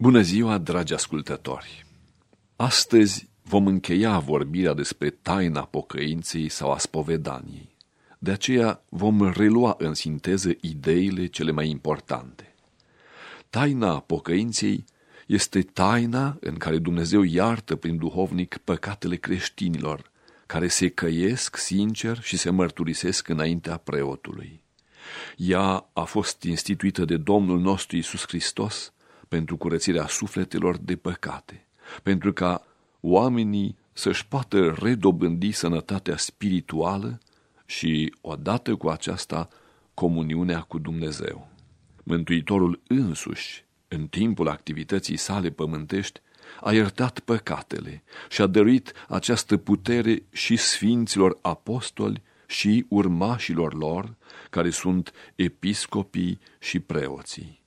Bună ziua, dragi ascultători! Astăzi vom încheia vorbirea despre taina pocăinței sau a spovedaniei. De aceea vom relua în sinteză ideile cele mai importante. Taina pocăinței este taina în care Dumnezeu iartă prin duhovnic păcatele creștinilor, care se căiesc sincer și se mărturisesc înaintea preotului. Ea a fost instituită de Domnul nostru Isus Hristos pentru curățirea sufletelor de păcate, pentru ca oamenii să-și poată redobândi sănătatea spirituală și, odată cu aceasta, comuniunea cu Dumnezeu. Mântuitorul însuși, în timpul activității sale pământești, a iertat păcatele și a dăruit această putere și sfinților apostoli și urmașilor lor, care sunt episcopii și preoții.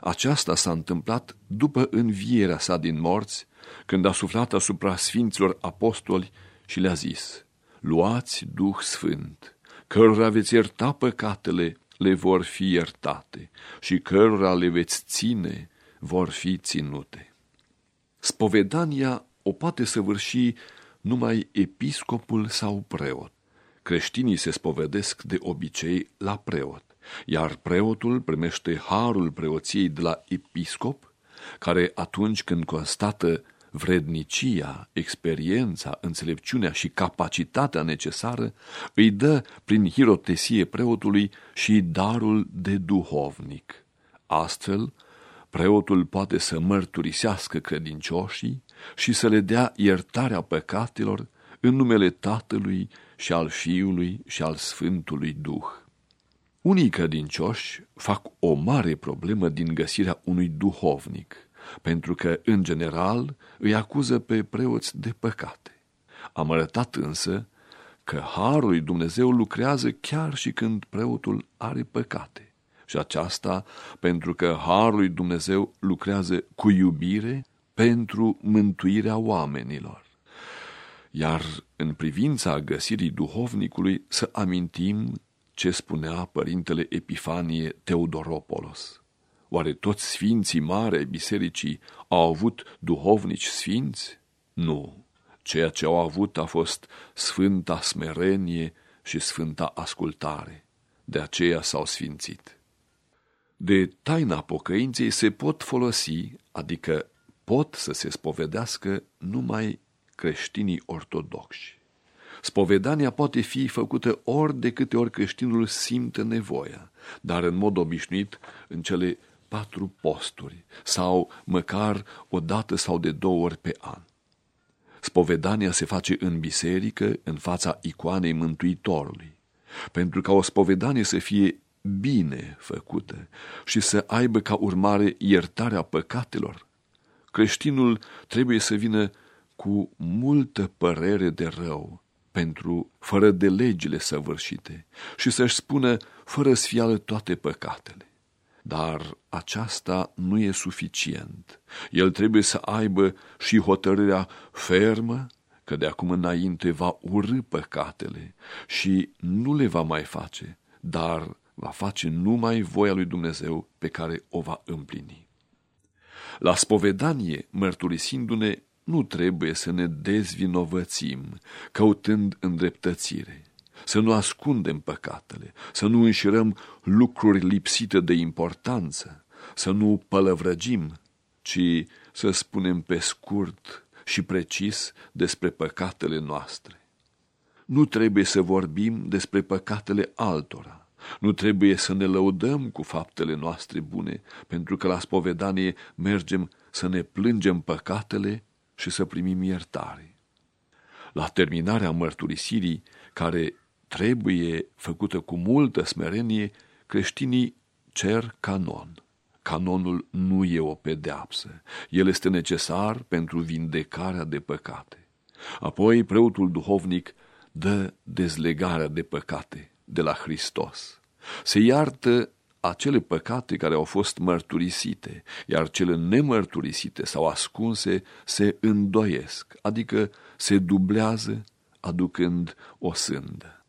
Aceasta s-a întâmplat după învierea sa din morți, când a suflat asupra sfinților apostoli și le-a zis, Luați Duh Sfânt, cărora veți ierta păcatele, le vor fi iertate și cărora le veți ține, vor fi ținute. Spovedania o poate săvârși numai episcopul sau preot. Creștinii se spovedesc de obicei la preot, iar preotul primește harul preoției de la episcop, care atunci când constată vrednicia, experiența, înțelepciunea și capacitatea necesară, îi dă prin hirotesie preotului și darul de duhovnic. Astfel, preotul poate să mărturisească credincioșii și să le dea iertarea păcatelor în numele Tatălui și al Fiului și al Sfântului Duh. Unii credincioși fac o mare problemă din găsirea unui duhovnic, pentru că, în general, îi acuză pe preoți de păcate. Am arătat însă că Harul lui Dumnezeu lucrează chiar și când preotul are păcate. Și aceasta pentru că Harul lui Dumnezeu lucrează cu iubire pentru mântuirea oamenilor. Iar în privința găsirii duhovnicului să amintim ce spunea părintele Epifanie Teodoropolos. Oare toți sfinții mari ai bisericii au avut duhovnici sfinți? Nu. Ceea ce au avut a fost sfânta smerenie și sfânta ascultare. De aceea s-au sfințit. De taina pocăinței se pot folosi, adică pot să se spovedească numai creștinii ortodoxi. Spovedania poate fi făcută ori de câte ori creștinul simte nevoia, dar în mod obișnuit în cele patru posturi sau măcar o dată sau de două ori pe an. Spovedania se face în biserică, în fața icoanei Mântuitorului. Pentru ca o spovedanie să fie bine făcută și să aibă ca urmare iertarea păcatelor, creștinul trebuie să vină cu multă părere de rău pentru fără de legile săvârșite și să-și spună fără sfială toate păcatele. Dar aceasta nu e suficient. El trebuie să aibă și hotărârea fermă că de acum înainte va urâ păcatele și nu le va mai face, dar va face numai voia lui Dumnezeu pe care o va împlini. La spovedanie, mărturisindu-ne, nu trebuie să ne dezvinovățim, căutând îndreptățire să nu ascundem păcatele, să nu înșirăm lucruri lipsite de importanță, să nu pălăvrăgim, ci să spunem pe scurt și precis despre păcatele noastre. Nu trebuie să vorbim despre păcatele altora, nu trebuie să ne lăudăm cu faptele noastre bune, pentru că la spovedanie mergem să ne plângem păcatele și să primim iertare. La terminarea mărturisirii, care trebuie făcută cu multă smerenie, creștinii cer canon. Canonul nu e o pedeapsă. El este necesar pentru vindecarea de păcate. Apoi preotul duhovnic dă dezlegarea de păcate de la Hristos. Se iartă acele păcate care au fost mărturisite, iar cele nemărturisite sau ascunse se îndoiesc, adică se dublează aducând o sândă.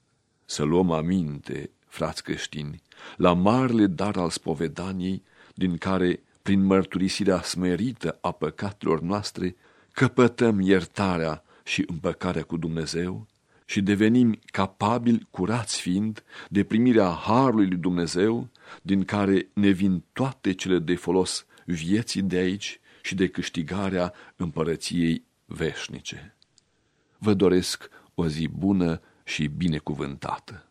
Să luăm aminte, frați creștini, la marele dar al spovedaniei, din care prin mărturisirea smerită a păcatelor noastre, căpătăm iertarea și împăcarea cu Dumnezeu și devenim capabili, curați fiind, de primirea Harului lui Dumnezeu, din care ne vin toate cele de folos vieții de aici și de câștigarea împărăției veșnice. Vă doresc o zi bună și binecuvântată.